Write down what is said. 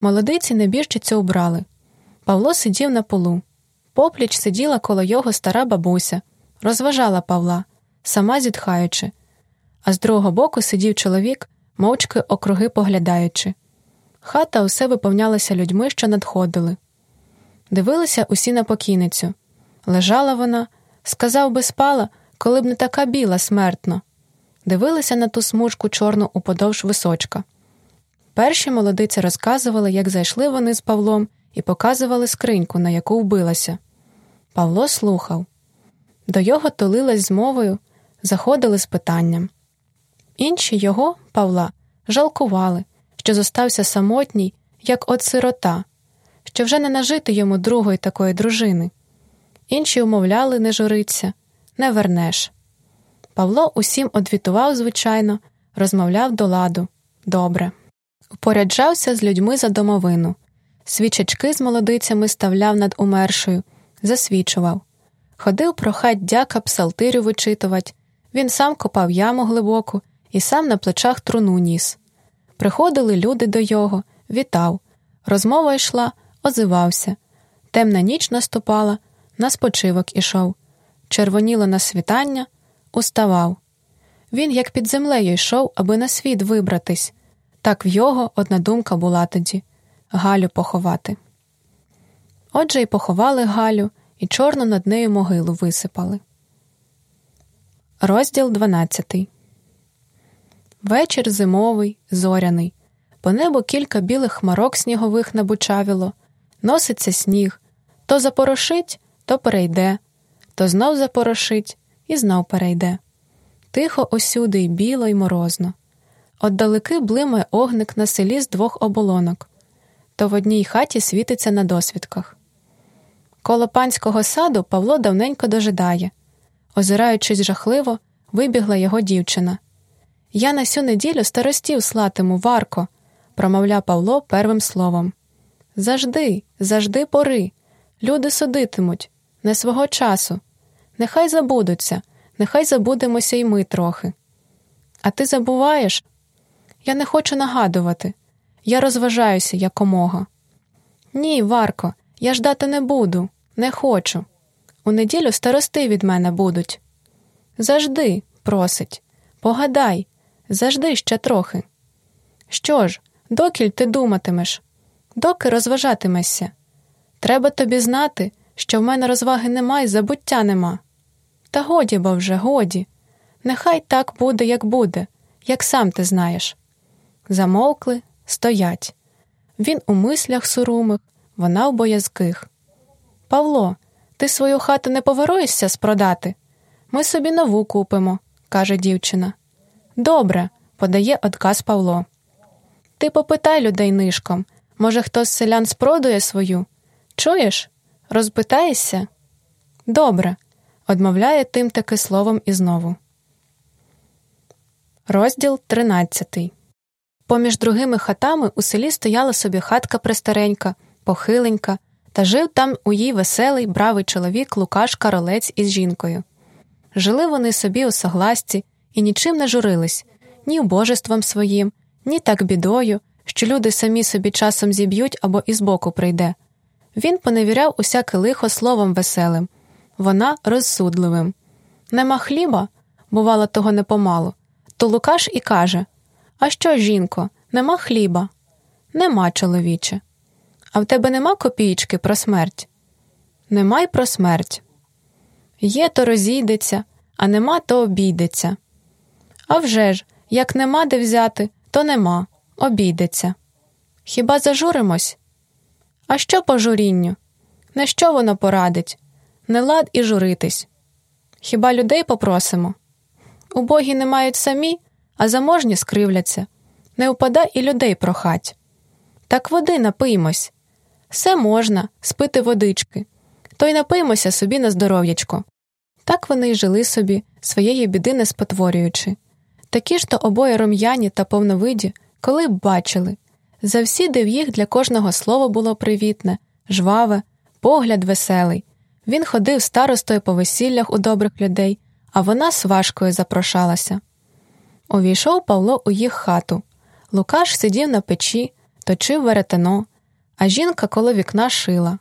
Молодиці небіжчицю убрали. Павло сидів на полу. Попліч сиділа коло його стара бабуся, розважала Павла, сама зітхаючи, а з другого боку сидів чоловік, мовчки округи поглядаючи. Хата усе виповнялася людьми, що надходили. Дивилися усі на покійницю. Лежала вона, сказав би, спала, коли б не така біла смертно. Дивилися на ту смужку чорну уподовж височка. Перші молодиці розказували, як зайшли вони з Павлом і показували скриньку, на яку вбилася. Павло слухав. До його тулилась з мовою, заходили з питанням. Інші його, Павла, жалкували, що зостався самотній, як от сирота, що вже не нажити йому другої такої дружини. Інші умовляли, не журиться, не вернеш. Павло усім одвітував, звичайно, розмовляв до ладу добре. Упоряджався з людьми за домовину, свічечки з молодицями ставляв над умершою, засвічував. Ходив прохать дяка псалтирю вичитувать, він сам копав яму глибоку і сам на плечах труну ніс. Приходили люди до його, вітав. Розмова йшла, озивався. Темна ніч наступала, на спочивок ішов. Червоніло на світання, уставав. Він, як під землею йшов, аби на світ вибратись. Так в його одна думка була тоді Галю поховати. Отже й поховали Галю, і чорну над нею могилу висипали. Розділ 12 Вечір зимовий, зоряний. По небу кілька білих хмарок снігових набучавіло, носиться сніг, то запорошить, то перейде, то знов запорошить і знов перейде. Тихо осюди й біло й морозно. Отдалеки блимає огник на селі з двох оболонок, то в одній хаті світиться на досвідках. Коло панського саду Павло давненько дожидає. Озираючись жахливо, вибігла його дівчина. Я на сю неділю старостів слатиму, Варко, промовляв Павло первим словом. Завжди, завжди пори. Люди судитимуть, не свого часу. Нехай забудуться, нехай забудемося й ми трохи. А ти забуваєш? Я не хочу нагадувати. Я розважаюся якомога. Ні, Варко, я ждати не буду, не хочу. У неділю старости від мене будуть. Завжди, просить, погадай, завжди ще трохи. Що ж, докіль ти думатимеш, доки розважатимешся. Треба тобі знати, що в мене розваги нема і забуття нема. Та годі бо вже, годі. Нехай так буде, як буде, як сам ти знаєш. Замовкли, стоять. Він у мислях сурумих, вона в боязких. Павло, ти свою хату не поворуєшся спродати? Ми собі нову купимо, каже дівчина. Добре, подає отказ Павло. Ти попитай людей нишком. Може, хто з селян спродує свою? Чуєш? Розпитаєшся? Добре, одмовляє тим таки словом і знову. Розділ тринадцятий. Поміж другими хатами у селі стояла собі хатка престаренька, похиленька, та жив там у їй веселий, бравий чоловік Лукаш Каролець із жінкою. Жили вони собі у согласці і нічим не журились ні убожеством своїм, ні так бідою, що люди самі собі часом зіб'ють або із боку прийде. Він поневіряв усяке лихо словом веселим, вона розсудливим. Нема хліба, бувало, того непомалу, то Лукаш і каже А що, жінко, нема хліба? Нема, чоловіче. А в тебе нема копійки про смерть? Нема й про смерть. Є, то розійдеться, а нема, то обійдеться. А вже ж, як нема де взяти, то нема, обійдеться. Хіба зажуримось? А що по журінню? Не що воно порадить? Не лад і журитись. Хіба людей попросимо? Убогі не мають самі, а заможні скривляться. Не упада і людей прохать. Так води напиймось. Все можна, спити водички, то й напиймося собі на здоров'ячко. Так вони й жили собі, своєї біди не спотворюючи. Такі ж то обоє рум'яні та повновиді, коли б бачили. Завсіди в їх для кожного слово було привітне, жваве, погляд веселий. Він ходив старостою по весіллях у добрих людей, а вона сважкою запрошалася. Увійшов Павло у їх хату. Лукаш сидів на печі, точив веретено, а жінка коло вікна шила.